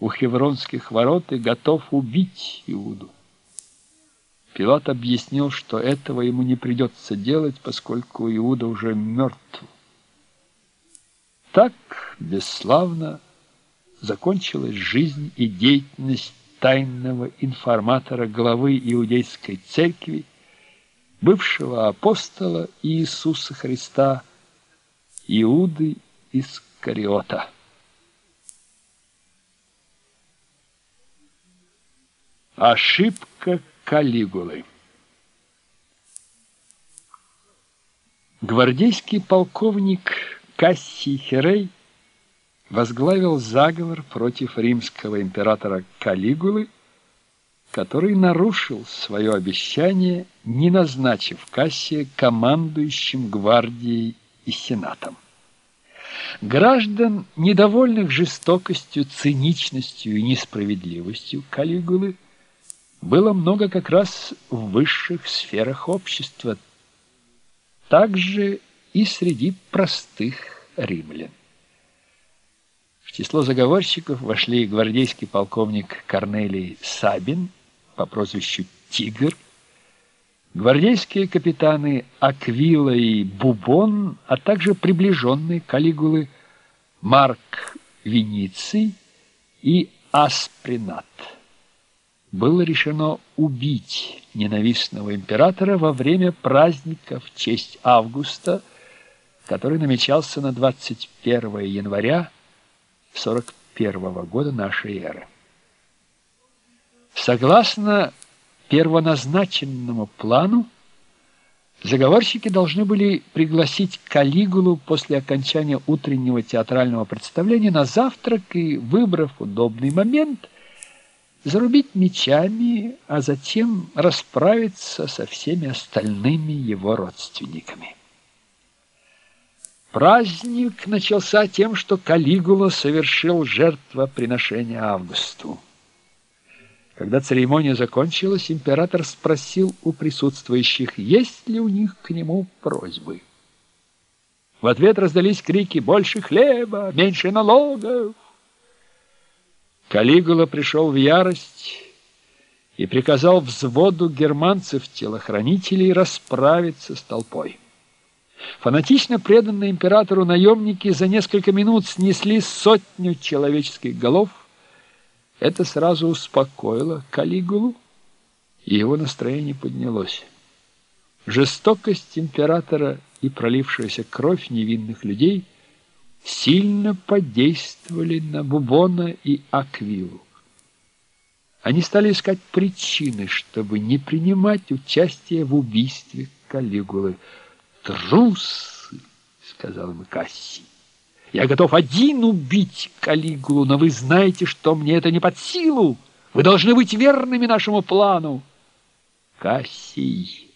у Хевронских ворот и готов убить Иуду. Пилат объяснил, что этого ему не придется делать, поскольку Иуда уже мертв. Так бесславно закончилась жизнь и деятельность тайного информатора главы Иудейской церкви, бывшего апостола Иисуса Христа, Иуды Искариота. Ошибка Калигулы Гвардейский полковник Кассий Херей возглавил заговор против римского императора Калигулы, который нарушил свое обещание, не назначив Кассия командующим гвардией и сенатом. Граждан, недовольных жестокостью, циничностью и несправедливостью Калигулы, было много как раз в высших сферах общества, также и среди простых римлян. В число заговорщиков вошли гвардейский полковник Корнелий Сабин по прозвищу «Тигр», гвардейские капитаны Аквила и Бубон, а также приближенные Калигулы Марк Вениций и Аспринат было решено убить ненавистного императора во время праздника в честь Августа, который намечался на 21 января 41 года нашей эры. Согласно первоназначенному плану, заговорщики должны были пригласить Калигулу после окончания утреннего театрального представления на завтрак и, выбрав удобный момент – зарубить мечами, а затем расправиться со всеми остальными его родственниками. Праздник начался тем, что Калигула совершил жертвоприношение Августу. Когда церемония закончилась, император спросил у присутствующих, есть ли у них к нему просьбы. В ответ раздались крики «Больше хлеба! Меньше налогов!» Калигула пришел в ярость и приказал взводу германцев-телохранителей расправиться с толпой. Фанатично преданные императору наемники за несколько минут снесли сотню человеческих голов. Это сразу успокоило Калигулу, и его настроение поднялось. Жестокость императора и пролившаяся кровь невинных людей – сильно подействовали на Бубона и Аквилу. Они стали искать причины, чтобы не принимать участие в убийстве Калигулы. «Трусы!» — сказал им Кассий. «Я готов один убить Калигулу, но вы знаете, что мне это не под силу. Вы должны быть верными нашему плану». Кассий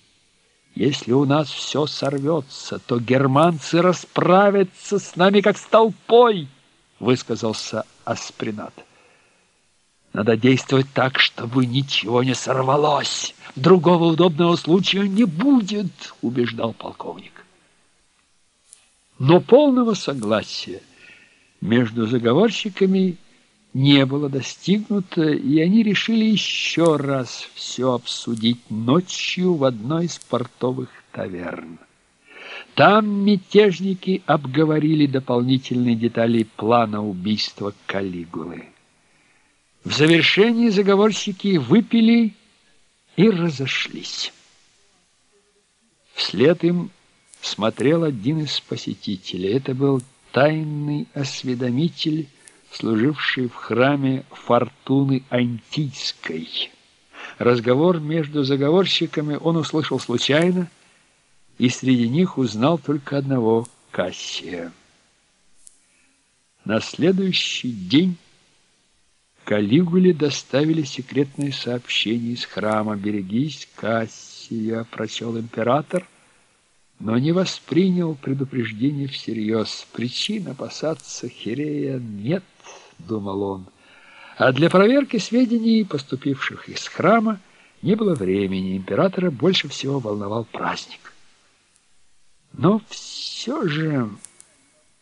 если у нас все сорвется, то германцы расправятся с нами, как с толпой, высказался Аспринат. Надо действовать так, чтобы ничего не сорвалось. Другого удобного случая не будет, убеждал полковник. Но полного согласия между заговорщиками не было достигнуто, и они решили еще раз все обсудить ночью в одной из портовых таверн. Там мятежники обговорили дополнительные детали плана убийства Калигулы. В завершении заговорщики выпили и разошлись. Вслед им смотрел один из посетителей. Это был тайный осведомитель, служивший в храме Фортуны Антийской. Разговор между заговорщиками он услышал случайно, и среди них узнал только одного Кассия. На следующий день Калигуле доставили секретное сообщение из храма «Берегись, Кассия», прочел император, но не воспринял предупреждение всерьез. Причин опасаться Хирея нет думал он. А для проверки сведений, поступивших из храма, не было времени. Императора больше всего волновал праздник. Но все же